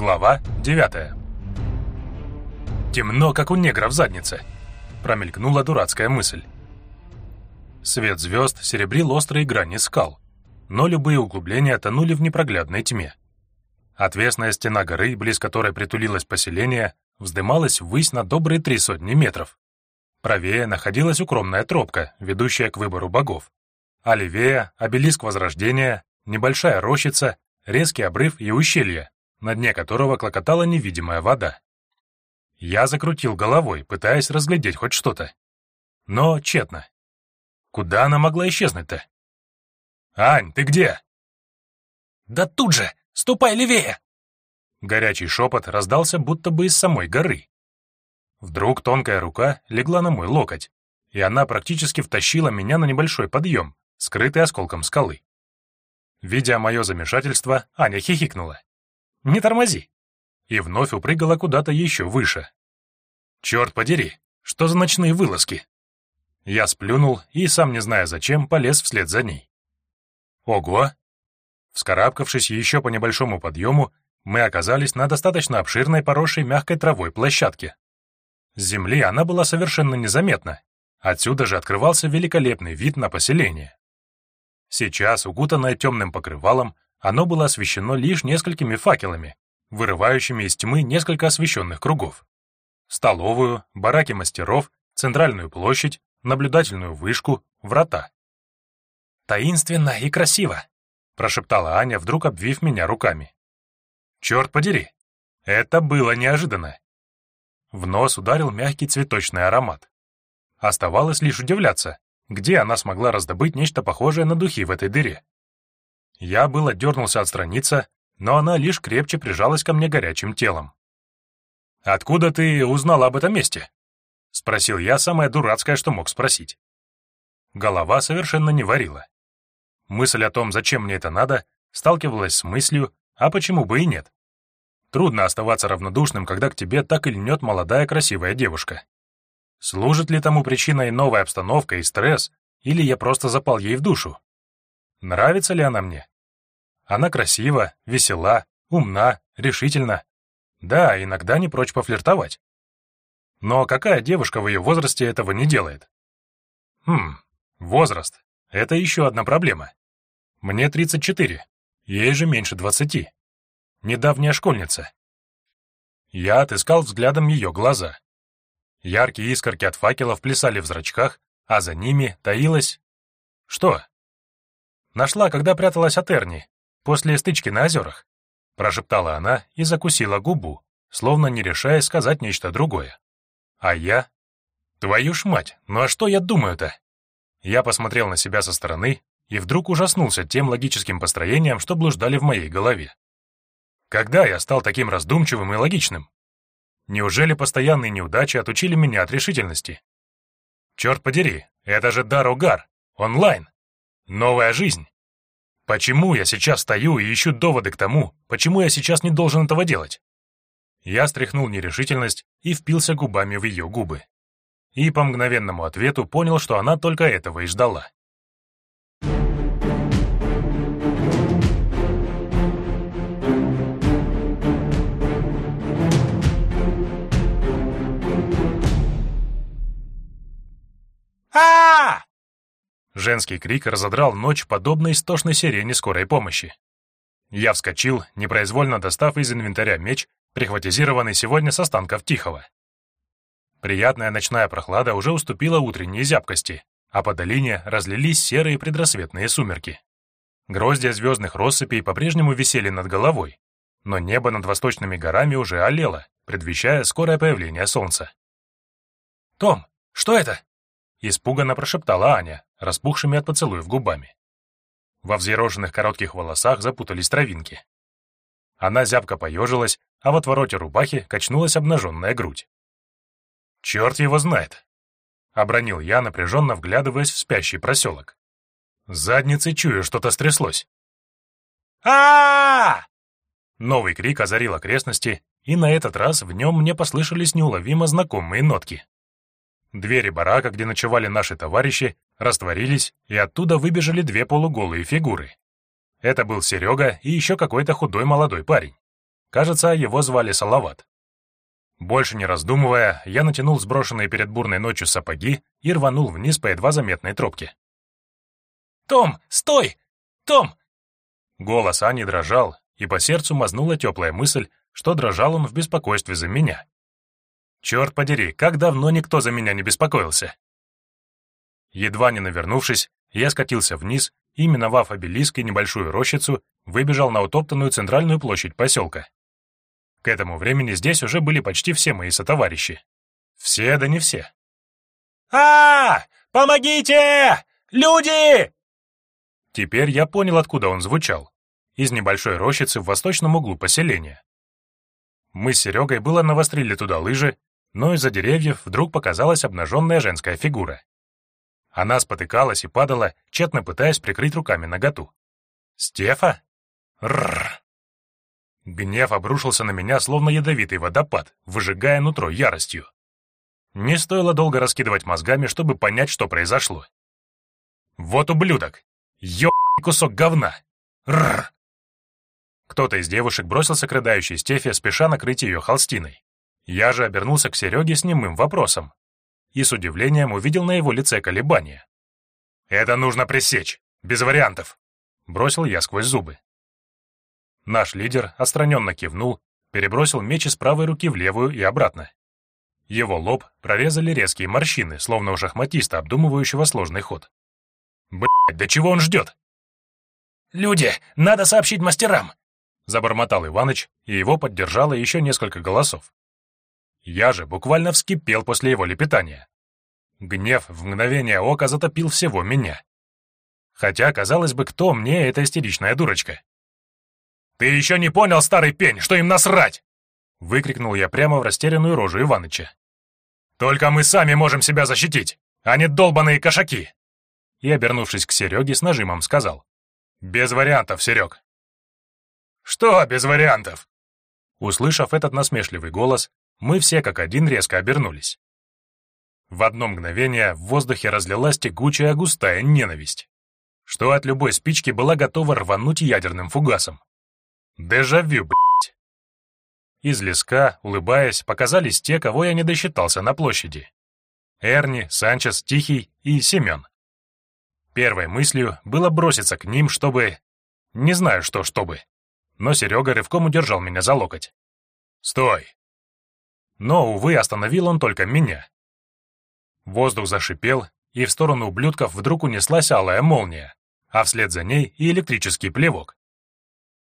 Глава 9 «Темно, как у негра в заднице», — промелькнула дурацкая мысль. Свет звезд серебрил острые грани скал, но любые углубления тонули в непроглядной тьме. Отвесная стена горы, близ которой притулилось поселение, вздымалась ввысь на добрые три сотни метров. Правее находилась укромная тропка, ведущая к выбору богов. А левее — обелиск Возрождения, небольшая рощица, резкий обрыв и ущелье, на дне которого клокотала невидимая вода. Я закрутил головой, пытаясь разглядеть хоть что-то. Но тщетно. Куда она могла исчезнуть-то? «Ань, ты где?» «Да тут же! Ступай левее!» Горячий шепот раздался будто бы из самой горы. Вдруг тонкая рука легла на мой локоть, и она практически втащила меня на небольшой подъем, скрытый осколком скалы. Видя мое замешательство, Аня хихикнула. «Не тормози!» И вновь упрыгала куда-то еще выше. «Черт подери, что за ночные вылазки?» Я сплюнул и, сам не зная зачем, полез вслед за ней. Ого! Вскарабкавшись еще по небольшому подъему, мы оказались на достаточно обширной поросшей мягкой травой площадке. С земли она была совершенно незаметна. Отсюда же открывался великолепный вид на поселение. Сейчас, укутанное темным покрывалом, оно было освещено лишь несколькими факелами, вырывающими из тьмы несколько освещенных кругов. Столовую, бараки мастеров, центральную площадь, наблюдательную вышку, врата. «Таинственно и красиво», — прошептала Аня, вдруг обвив меня руками. «Черт подери! Это было неожиданно!» В нос ударил мягкий цветочный аромат. Оставалось лишь удивляться, где она смогла раздобыть нечто похожее на духи в этой дыре. Я было дернулся отстраниться, но она лишь крепче прижалась ко мне горячим телом. «Откуда ты узнала об этом месте?» — спросил я самое дурацкое, что мог спросить. Голова совершенно не варила. Мысль о том, зачем мне это надо, сталкивалась с мыслью, а почему бы и нет. Трудно оставаться равнодушным, когда к тебе так и льнет молодая красивая девушка. Служит ли тому причиной новая обстановка и стресс, или я просто запал ей в душу? Нравится ли она мне? Она красива, весела, умна, решительна. Да, иногда не прочь пофлиртовать. Но какая девушка в ее возрасте этого не делает? Хм, возраст — это еще одна проблема. Мне 34, ей же меньше 20 недавняя школьница. Я отыскал взглядом ее глаза. Яркие искорки от факелов плясали в зрачках, а за ними таилась... Что? Нашла, когда пряталась от Эрни, после стычки на озерах. Прошептала она и закусила губу, словно не решая сказать нечто другое. А я... Твою ж мать, ну а что я думаю-то? Я посмотрел на себя со стороны и вдруг ужаснулся тем логическим построением, что блуждали в моей голове. Когда я стал таким раздумчивым и логичным? Неужели постоянные неудачи отучили меня от решительности? Черт подери, это же Дарогар, онлайн. Новая жизнь. Почему я сейчас стою и ищу доводы к тому, почему я сейчас не должен этого делать? Я стряхнул нерешительность и впился губами в ее губы. И по мгновенному ответу понял, что она только этого и ждала. а Женский крик разодрал ночь, подобно истошной сирене скорой помощи. Я вскочил, непроизвольно достав из инвентаря меч, прихватизированный сегодня с останков Тихого. Приятная ночная прохлада уже уступила утренней зябкости, а по долине разлились серые предрассветные сумерки. Гроздья звездных россыпей по-прежнему висели над головой, но небо над восточными горами уже олело, предвещая скорое появление солнца. «Том, что это?» Испуганно прошептала Аня, распухшими от поцелуев губами. Во взъерошенных коротких волосах запутались травинки. Она зябко поежилась, а в отвороте рубахи качнулась обнаженная грудь. «Черт его знает!» — обронил я, напряженно вглядываясь в спящий проселок. С задницей чую, что-то стряслось. а Новый крик озарил окрестности, и на этот раз в нем мне послышались неуловимо знакомые нотки. Двери барака, где ночевали наши товарищи, растворились, и оттуда выбежали две полуголые фигуры. Это был Серега и еще какой-то худой молодой парень. Кажется, его звали Салават. Больше не раздумывая, я натянул сброшенные перед бурной ночью сапоги и рванул вниз по едва заметной тропке. «Том, стой! Том!» Голос Ани дрожал, и по сердцу мазнула теплая мысль, что дрожал он в беспокойстве за меня. Черт подери, как давно никто за меня не беспокоился. Едва не навернувшись, я скатился вниз и, миновав обелиск и небольшую рощицу, выбежал на утоптанную центральную площадь поселка. К этому времени здесь уже были почти все мои сотоварищи. Все, да не все. а, -а, -а Помогите! Люди!» Теперь я понял, откуда он звучал. Из небольшой рощицы в восточном углу поселения. Мы с Серегой было навострили туда лыжи, но из-за деревьев вдруг показалась обнаженная женская фигура. Она спотыкалась и падала, тщетно пытаясь прикрыть руками наготу. «Стефа? Рррр!» Гнев обрушился на меня, словно ядовитый водопад, выжигая нутро яростью. Не стоило долго раскидывать мозгами, чтобы понять, что произошло. Вот ублюдок! Ёбаный кусок говна! Рррр! Кто-то из девушек бросился к рыдающей Стефе, спеша накрыть ее холстиной. Я же обернулся к Сереге с немым вопросом. И с удивлением увидел на его лице колебания. «Это нужно пресечь! Без вариантов!» Бросил я сквозь зубы. Наш лидер отстраненно кивнул, перебросил меч из правой руки в левую и обратно. Его лоб прорезали резкие морщины, словно у шахматиста, обдумывающего сложный ход. Блять, да чего он ждет? «Люди, надо сообщить мастерам!» Забормотал Иваныч, и его поддержало еще несколько голосов. Я же буквально вскипел после его лепетания. Гнев в мгновение ока затопил всего меня. Хотя, казалось бы, кто мне эта истеричная дурочка? «Ты еще не понял, старый пень, что им насрать!» Выкрикнул я прямо в растерянную рожу Иваныча. «Только мы сами можем себя защитить, а не долбаные кошаки!» И, обернувшись к Сереге, с нажимом сказал. «Без вариантов, Серег!» «Что без вариантов?» Услышав этот насмешливый голос, мы все как один резко обернулись. В одно мгновение в воздухе разлилась тягучая густая ненависть, что от любой спички была готова рвануть ядерным фугасом. Дежавю, блядь. Из леска, улыбаясь, показались те, кого я не досчитался на площади. Эрни, Санчес, Тихий и Семен. Первой мыслью было броситься к ним, чтобы... Не знаю, что чтобы. Но Серега рывком удержал меня за локоть. «Стой!» Но, увы, остановил он только меня. Воздух зашипел, и в сторону ублюдков вдруг унеслась алая молния, а вслед за ней и электрический плевок.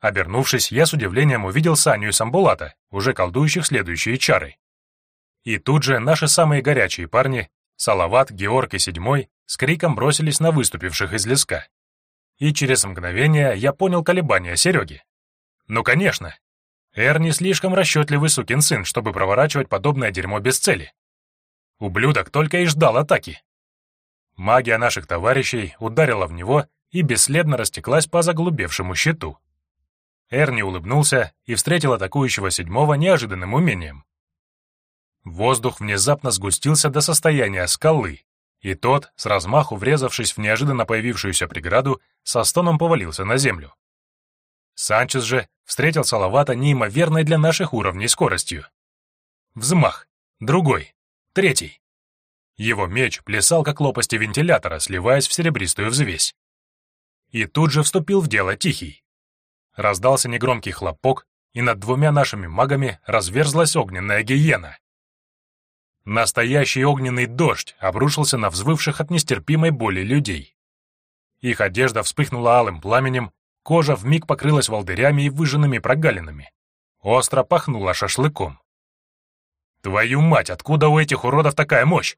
Обернувшись, я с удивлением увидел Саню и Самбулата, уже колдующих следующие чары. И тут же наши самые горячие парни, Салават, Георг и Седьмой, с криком бросились на выступивших из леска. И через мгновение я понял колебания Сереги. Ну, конечно. Эр не слишком расчетливый сукин сын, чтобы проворачивать подобное дерьмо без цели. Ублюдок только и ждал атаки. Магия наших товарищей ударила в него и бесследно растеклась по заглубевшему щиту. Эрни улыбнулся и встретил атакующего седьмого неожиданным умением. Воздух внезапно сгустился до состояния скалы, и тот, с размаху врезавшись в неожиданно появившуюся преграду, со стоном повалился на землю. Санчес же встретил Салавата неимоверной для наших уровней скоростью. Взмах, другой, третий. Его меч плясал, как лопасти вентилятора, сливаясь в серебристую взвесь. И тут же вступил в дело Тихий. Раздался негромкий хлопок, и над двумя нашими магами разверзлась огненная гиена. Настоящий огненный дождь обрушился на взвывших от нестерпимой боли людей. Их одежда вспыхнула алым пламенем, кожа вмиг покрылась волдырями и выжженными прогалинами. Остро пахнула шашлыком. «Твою мать, откуда у этих уродов такая мощь?»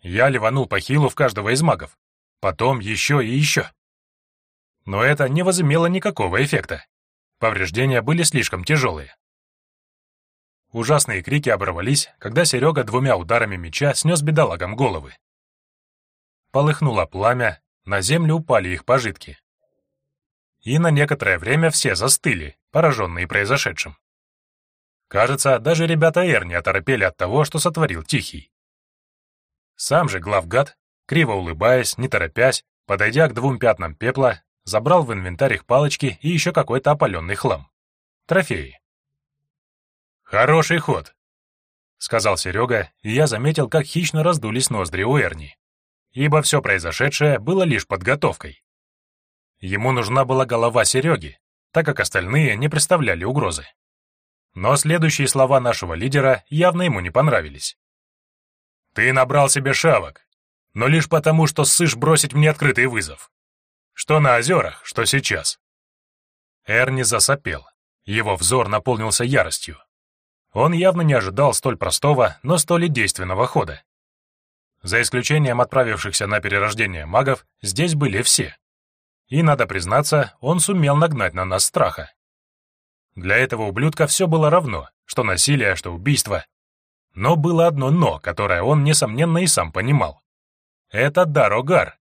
Я ливанул по хилу в каждого из магов, потом еще и еще но это не возымело никакого эффекта. Повреждения были слишком тяжелые. Ужасные крики оборвались, когда Серега двумя ударами меча снес бедолагам головы. Полыхнуло пламя, на землю упали их пожитки. И на некоторое время все застыли, пораженные произошедшим. Кажется, даже ребята Эр не оторопели от того, что сотворил Тихий. Сам же главгад, криво улыбаясь, не торопясь, подойдя к двум пятнам пепла, забрал в инвентарь их палочки и еще какой-то опаленный хлам. Трофеи. «Хороший ход», — сказал Серега, и я заметил, как хищно раздулись ноздри у Эрни, ибо все произошедшее было лишь подготовкой. Ему нужна была голова Сереги, так как остальные не представляли угрозы. Но следующие слова нашего лидера явно ему не понравились. «Ты набрал себе шавок, но лишь потому, что ссышь бросить мне открытый вызов. Что на озерах, что сейчас». Эрни засопел. Его взор наполнился яростью. Он явно не ожидал столь простого, но столь и действенного хода. За исключением отправившихся на перерождение магов, здесь были все. И, надо признаться, он сумел нагнать на нас страха. Для этого ублюдка все было равно, что насилие, что убийство. Но было одно «но», которое он, несомненно, и сам понимал. Это Дарогар.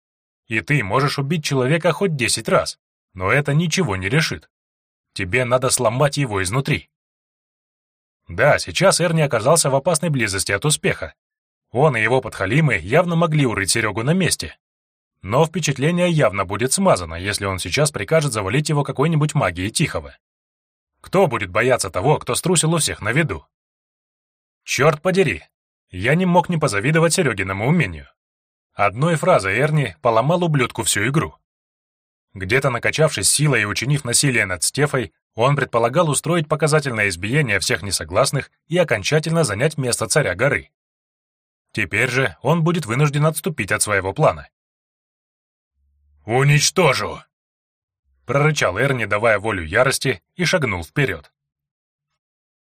И ты можешь убить человека хоть десять раз, но это ничего не решит. Тебе надо сломать его изнутри. Да, сейчас Эрни оказался в опасной близости от успеха. Он и его подхалимы явно могли урыть Серегу на месте. Но впечатление явно будет смазано, если он сейчас прикажет завалить его какой-нибудь магией Тихого. Кто будет бояться того, кто струсил у всех на виду? Черт подери, я не мог не позавидовать Серегиному умению. Одной фразой Эрни поломал ублюдку всю игру. Где-то накачавшись силой и учинив насилие над Стефой, он предполагал устроить показательное избиение всех несогласных и окончательно занять место царя горы. Теперь же он будет вынужден отступить от своего плана. «Уничтожу!» прорычал Эрни, давая волю ярости, и шагнул вперед.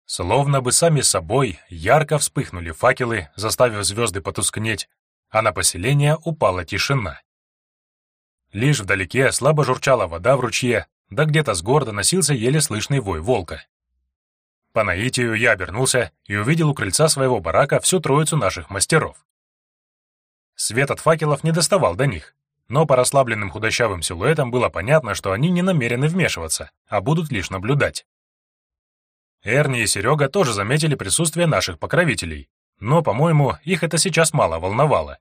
Словно бы сами собой ярко вспыхнули факелы, заставив звезды потускнеть, а на поселение упала тишина. Лишь вдалеке слабо журчала вода в ручье, да где-то с города носился еле слышный вой волка. По наитию я обернулся и увидел у крыльца своего барака всю троицу наших мастеров. Свет от факелов не доставал до них, но по расслабленным худощавым силуэтам было понятно, что они не намерены вмешиваться, а будут лишь наблюдать. Эрни и Серега тоже заметили присутствие наших покровителей, но, по-моему, их это сейчас мало волновало.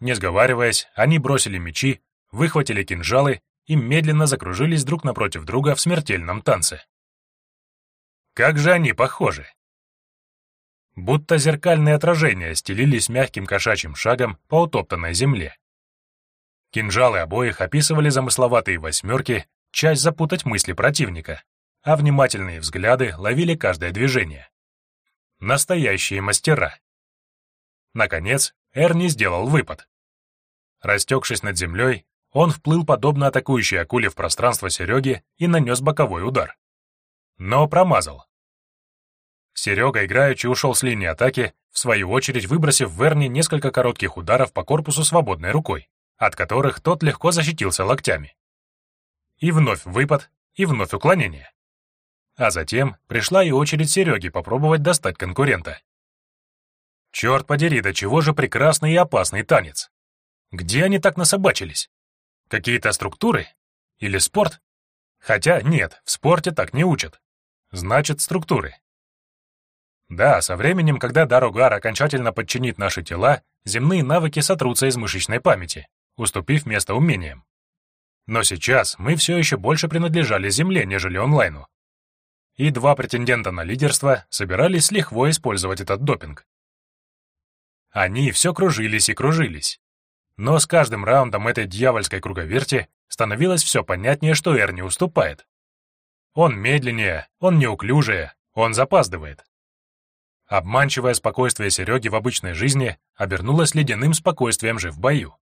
Не сговариваясь, они бросили мечи, выхватили кинжалы и медленно закружились друг напротив друга в смертельном танце. Как же они похожи! Будто зеркальные отражения стелились мягким кошачьим шагом по утоптанной земле. Кинжалы обоих описывали замысловатые восьмерки, часть запутать мысли противника, а внимательные взгляды ловили каждое движение. Настоящие мастера. Наконец, Эрни сделал выпад. Растекшись над землей, он вплыл подобно атакующей акуле в пространство Сереги и нанес боковой удар. Но промазал. Серега играючи ушел с линии атаки, в свою очередь выбросив Верни несколько коротких ударов по корпусу свободной рукой, от которых тот легко защитился локтями. И вновь выпад, и вновь уклонение. А затем пришла и очередь Сереги попробовать достать конкурента. Черт подери, до чего же прекрасный и опасный танец. Где они так насобачились? Какие-то структуры? Или спорт? Хотя нет, в спорте так не учат. Значит, структуры. Да, со временем, когда Даругар окончательно подчинит наши тела, земные навыки сотрутся из мышечной памяти, уступив место умениям. Но сейчас мы все еще больше принадлежали Земле, нежели онлайну. И два претендента на лидерство собирались с использовать этот допинг. Они все кружились и кружились. Но с каждым раундом этой дьявольской круговерти становилось все понятнее, что Эр не уступает. Он медленнее, он неуклюжее, он запаздывает. Обманчивое спокойствие Сереги в обычной жизни обернулось ледяным спокойствием же в бою.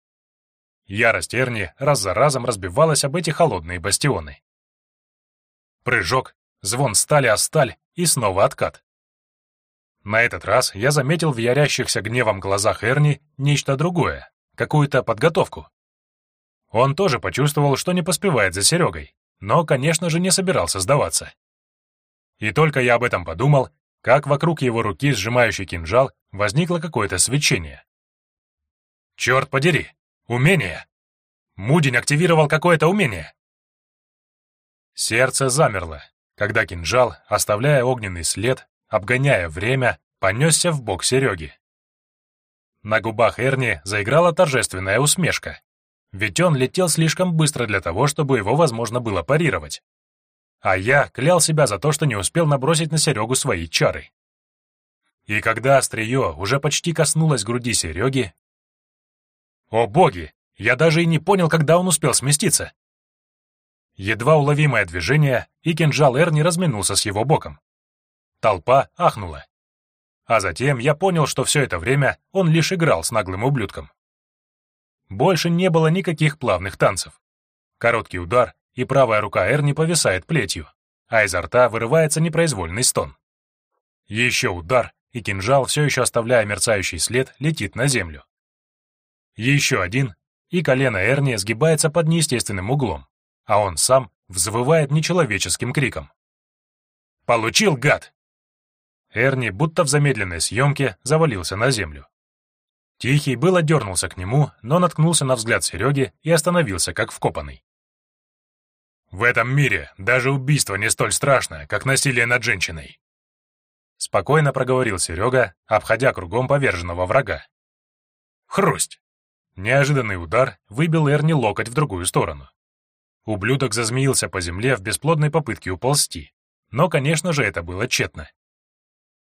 Ярость Эрни раз за разом разбивалась об эти холодные бастионы. Прыжок, звон стали о сталь и снова откат. На этот раз я заметил в ярящихся гневом глазах Эрни нечто другое, какую-то подготовку. Он тоже почувствовал, что не поспевает за Серегой, но, конечно же, не собирался сдаваться. И только я об этом подумал, как вокруг его руки, сжимающий кинжал, возникло какое-то свечение. «Черт подери! Умение! Мудень активировал какое-то умение!» Сердце замерло, когда кинжал, оставляя огненный след, обгоняя время, понесся в бок Сереги. На губах Эрни заиграла торжественная усмешка. Ведь он летел слишком быстро для того, чтобы его возможно было парировать. а я клял себя за то, что не успел набросить на Серегу свои чары. И когда острие уже почти коснулось груди Сереги... О боги! Я даже и не понял, когда он успел сместиться. Едва уловимое движение, и кинжал Эрни разминулся с его боком. Толпа ахнула. А затем я понял, что все это время он лишь играл с наглым ублюдком. Больше не было никаких плавных танцев. Короткий удар, и правая рука Эрни повисает плетью, а изо рта вырывается непроизвольный стон. Еще удар, и кинжал, все еще оставляя мерцающий след, летит на землю. Еще один, и колено Эрни сгибается под неестественным углом, а он сам взвывает нечеловеческим криком. «Получил, гад!» Эрни, будто в замедленной съемке, завалился на землю. Тихий было дернулся к нему, но наткнулся на взгляд Сереги и остановился, как вкопанный. «В этом мире даже убийство не столь страшно, как насилие над женщиной», спокойно проговорил Серега, обходя кругом поверженного врага. Хрусть! Неожиданный удар выбил Эрни локоть в другую сторону. Ублюдок зазмеился по земле в бесплодной попытке уползти, но, конечно же, это было тщетно.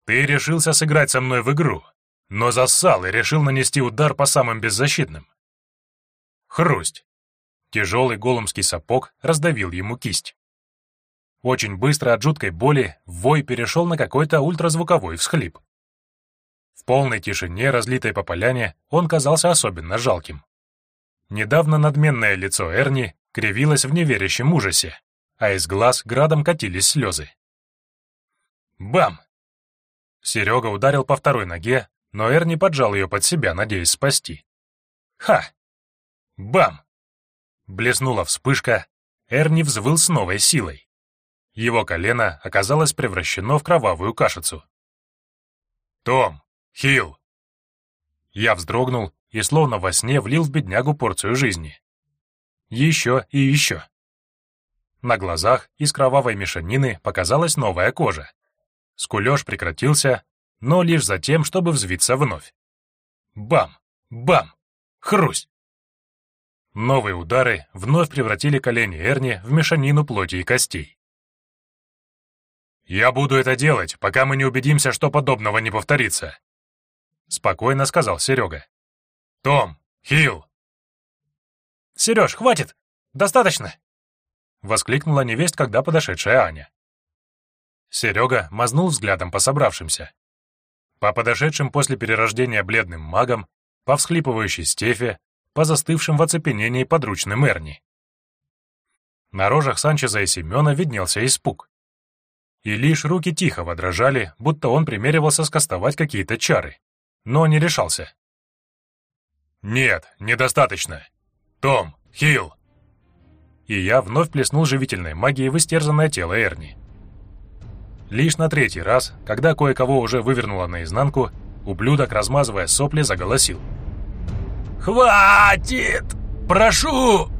Ты решился сыграть со мной в игру, но зассал и решил нанести удар по самым беззащитным. Хрусть. Тяжелый голомский сапог раздавил ему кисть. Очень быстро от жуткой боли вой перешел на какой-то ультразвуковой всхлип. Полной тишине, разлитой по поляне, он казался особенно жалким. Недавно надменное лицо Эрни кривилось в неверящем ужасе, а из глаз градом катились слезы. Бам! Серега ударил по второй ноге, но Эрни поджал ее под себя, надеясь спасти. Ха! Бам! Блеснула вспышка, Эрни взвыл с новой силой. Его колено оказалось превращено в кровавую кашицу. «Том! Хилл!» Я вздрогнул и словно во сне влил в беднягу порцию жизни. Еще и еще. На глазах из кровавой мешанины показалась новая кожа, Скулеж прекратился, но лишь за тем, чтобы взвиться вновь. Бам! Бам! Хрусть! Новые удары вновь превратили колени Эрни в мешанину плоти и костей. «Я буду это делать, пока мы не убедимся, что подобного не повторится», — спокойно сказал Серега. «Том! Хилл!» «Сереж, хватит! Достаточно!» — воскликнула невесть, когда подошедшая Аня. Серега мазнул взглядом по собравшимся. По подошедшим после перерождения бледным магам, по всхлипывающей Стефе, по застывшим в оцепенении подручным Эрни. На рожах Санчеза и Семена виднелся испуг. И лишь руки тихо дрожали, будто он примеривался скостовать какие-то чары, но не решался. «Нет, недостаточно. Том, Хилл!» И я вновь плеснул живительной магией в истерзанное тело Эрни. Лишь на третий раз, когда кое-кого уже вывернуло наизнанку, ублюдок, размазывая сопли, заголосил. «Хватит! Прошу!»